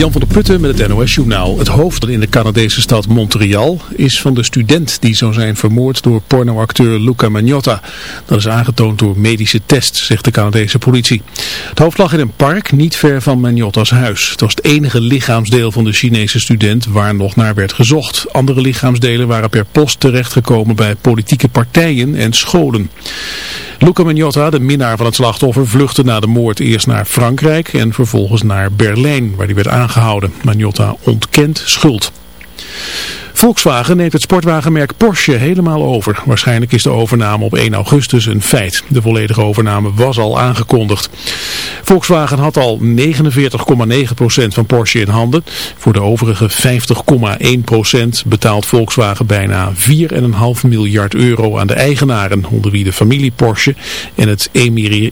Jan van der Putten met het NOS-journaal. Het hoofd in de Canadese stad Montreal is van de student die zou zijn vermoord door pornoacteur Luca Magnotta. Dat is aangetoond door medische tests, zegt de Canadese politie. Het hoofd lag in een park niet ver van Magnotta's huis. Het was het enige lichaamsdeel van de Chinese student waar nog naar werd gezocht. Andere lichaamsdelen waren per post terechtgekomen bij politieke partijen en scholen. Luca Magnotta, de minnaar van het slachtoffer, vluchtte na de moord eerst naar Frankrijk en vervolgens naar Berlijn, waar hij werd aangehouden. Magnotta ontkent schuld. Volkswagen neemt het sportwagenmerk Porsche helemaal over. Waarschijnlijk is de overname op 1 augustus een feit. De volledige overname was al aangekondigd. Volkswagen had al 49,9% van Porsche in handen. Voor de overige 50,1% betaalt Volkswagen bijna 4,5 miljard euro aan de eigenaren, onder wie de familie Porsche en het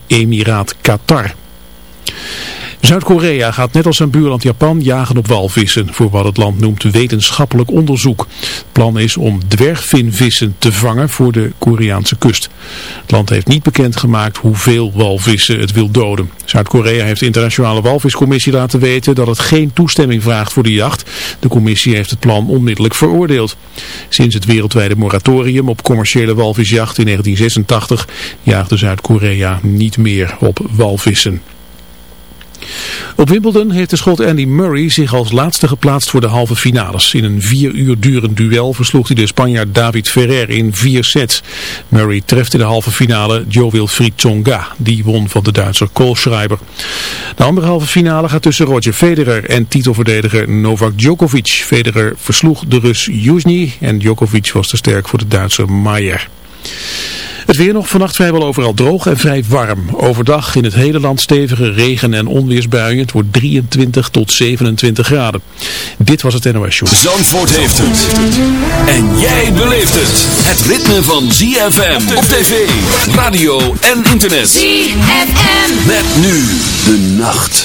Emiraat Qatar. Zuid-Korea gaat net als zijn buurland Japan jagen op walvissen voor wat het land noemt wetenschappelijk onderzoek. Het plan is om dwergvinvissen te vangen voor de Koreaanse kust. Het land heeft niet bekendgemaakt hoeveel walvissen het wil doden. Zuid-Korea heeft de internationale walviscommissie laten weten dat het geen toestemming vraagt voor de jacht. De commissie heeft het plan onmiddellijk veroordeeld. Sinds het wereldwijde moratorium op commerciële walvisjacht in 1986 jaagde Zuid-Korea niet meer op walvissen. Op Wimbledon heeft de schot Andy Murray zich als laatste geplaatst voor de halve finales. In een vier uur durend duel versloeg hij de Spanjaard David Ferrer in vier sets. Murray treft in de halve finale Joe Wilfried Tsonga. Die won van de Duitser Kohlschreiber. De andere halve finale gaat tussen Roger Federer en titelverdediger Novak Djokovic. Federer versloeg de Rus Yuzny en Djokovic was te sterk voor de Duitser Maier. Het weer nog vannacht vrijwel overal droog en vrij warm. Overdag in het hele land stevige regen- en onweersbuien. Het wordt 23 tot 27 graden. Dit was het NOS Show. Zandvoort heeft het. En jij beleeft het. Het ritme van ZFM op tv, radio en internet. ZFM. Met nu de nacht.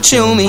chill me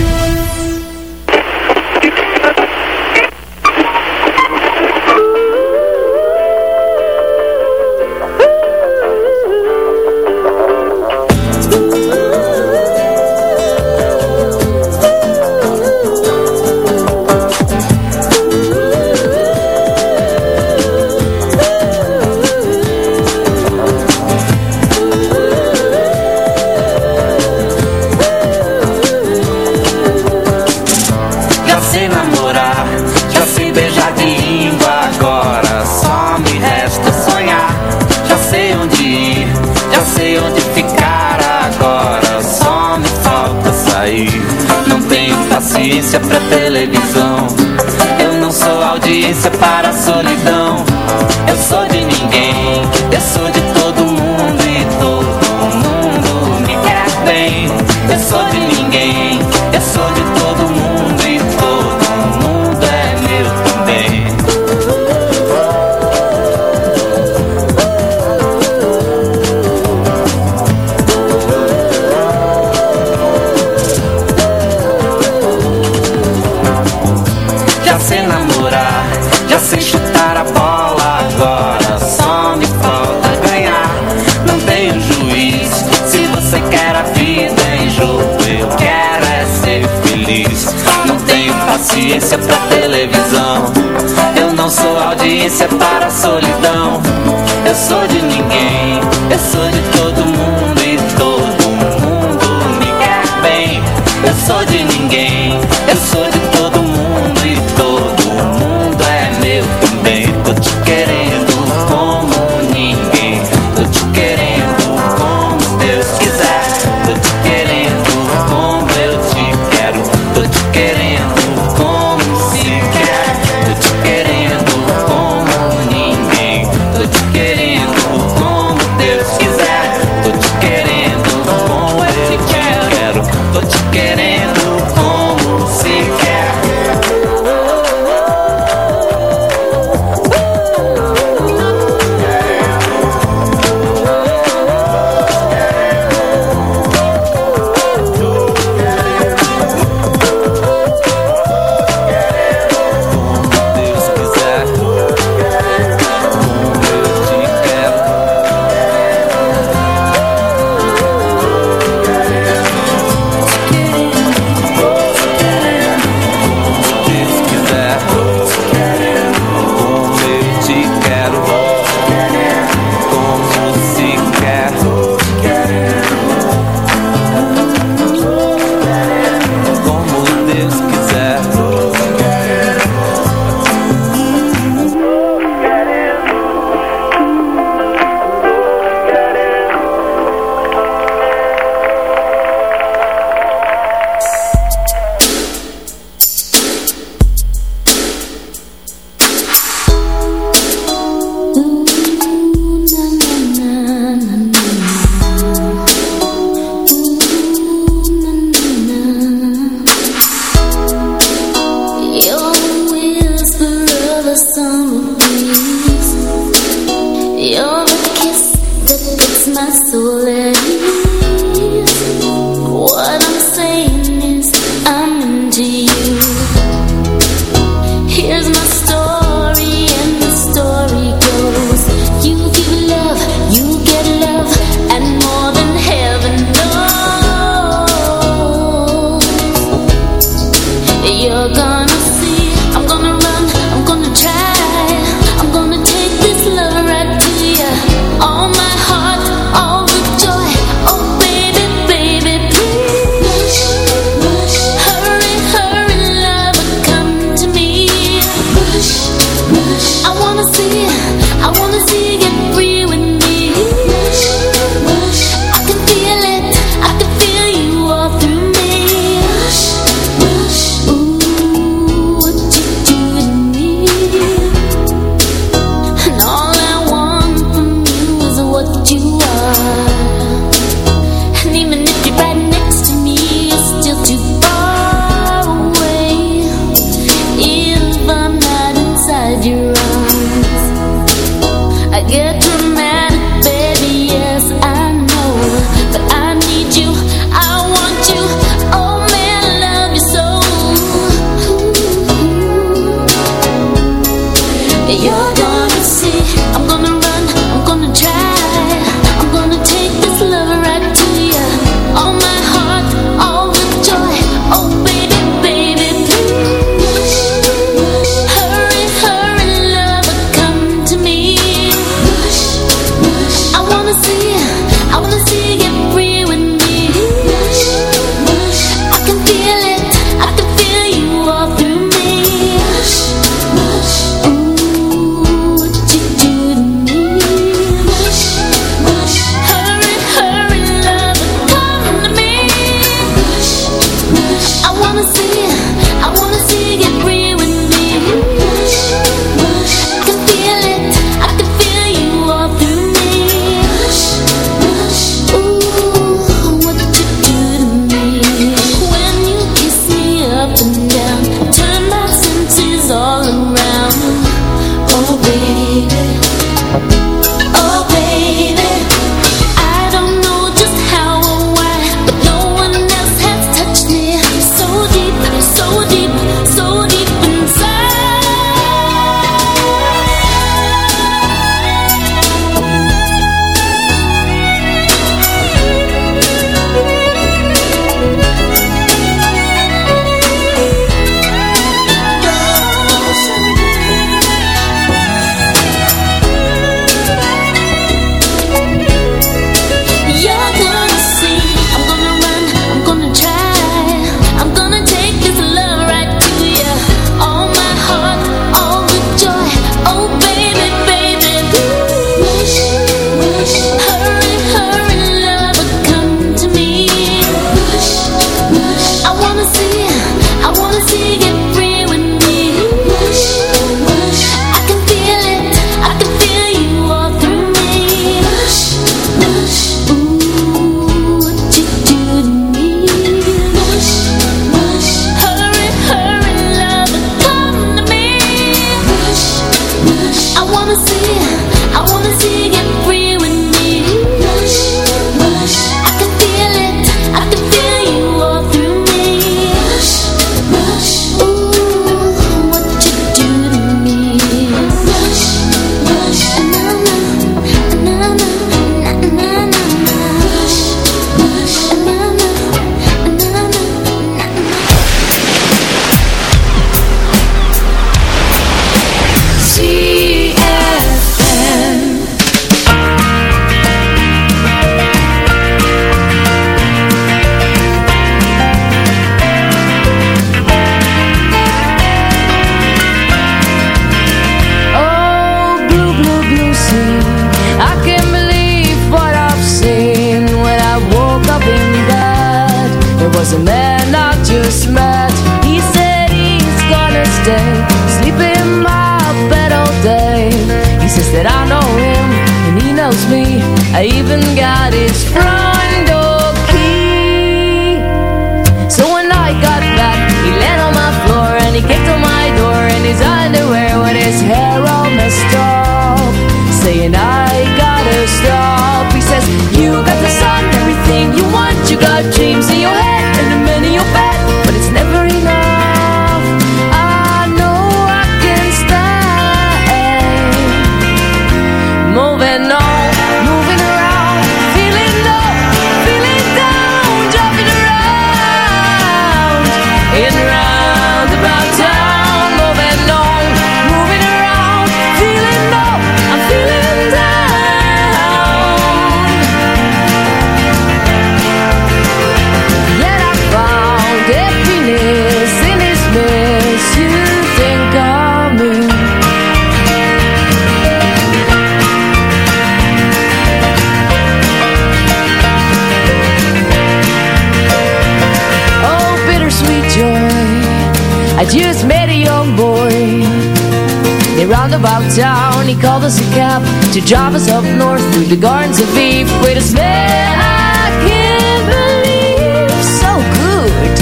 To Java's up north Through the gardens of Eve. Wait a smell I can't believe So good.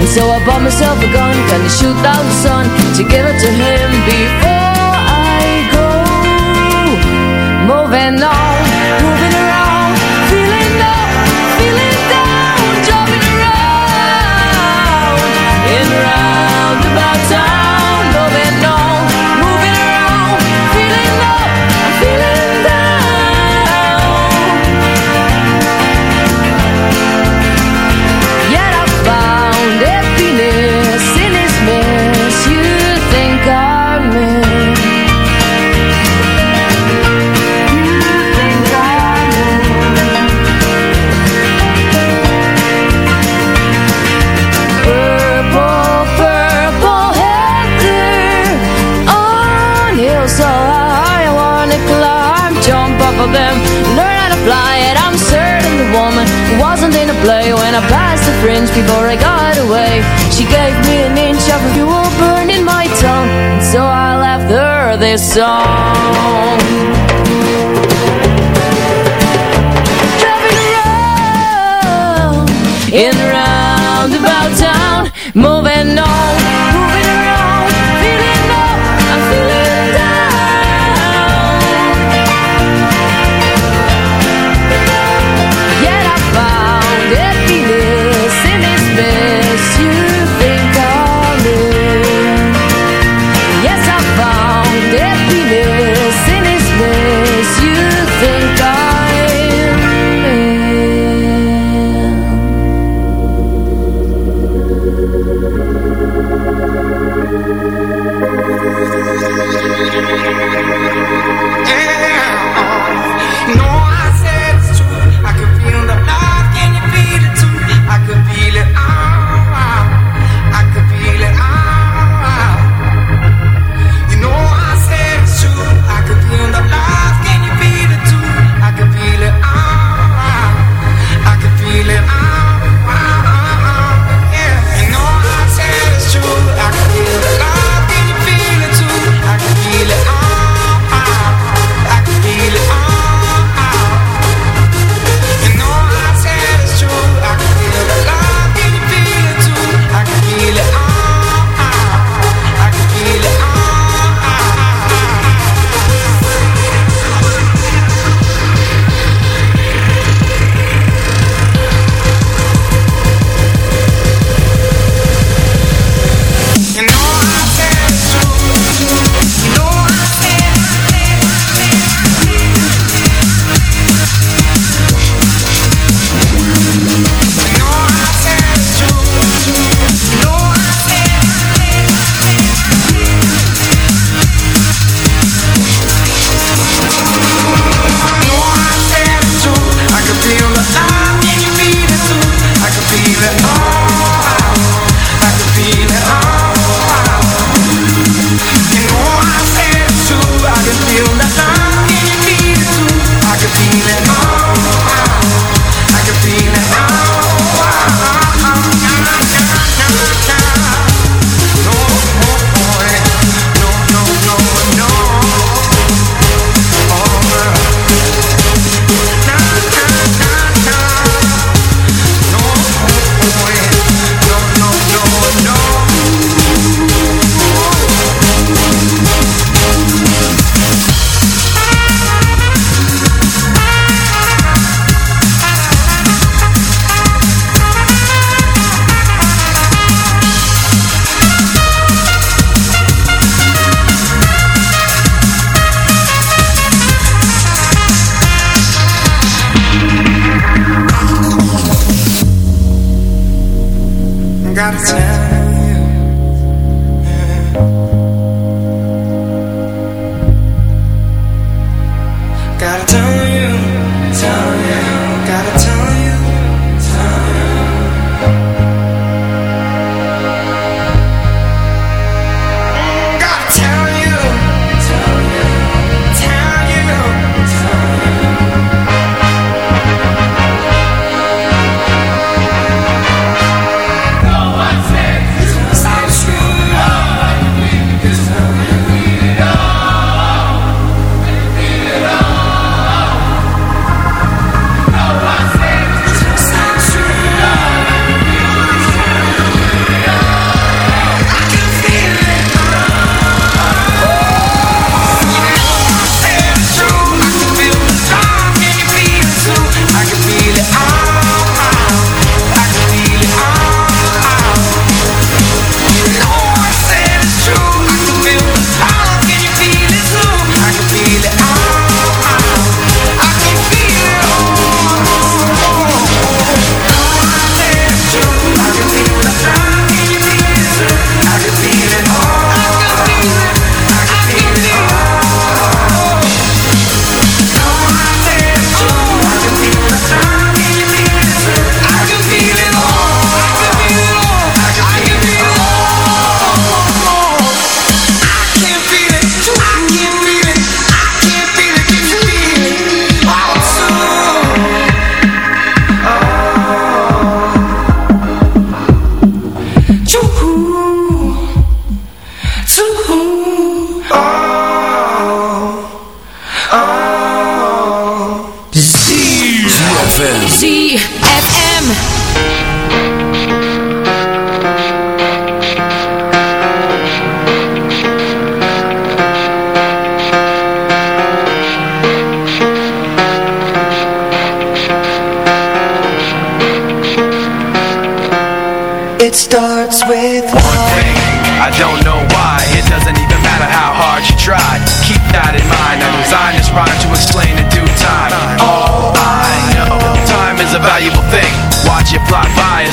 And so I bought myself a gun Gonna shoot down the sun To give it to him before fringe before I got away. She gave me an inch of fuel burning my tongue and So I left her this song. Driving around In a roundabout town Moving on.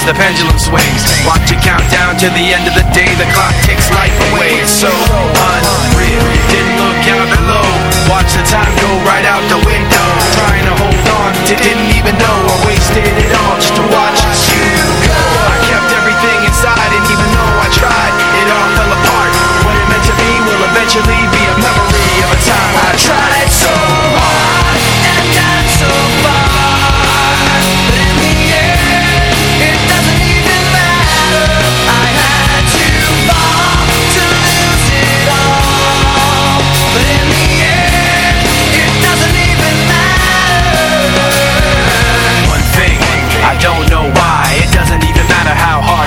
As the pendulum swings. Watch it count down to the end of the day. The clock takes life away. It's so unreal. Didn't look out below. Watch the time go right out the window. Trying to hold on to didn't even know. I wasted it all just to watch you go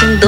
Washington.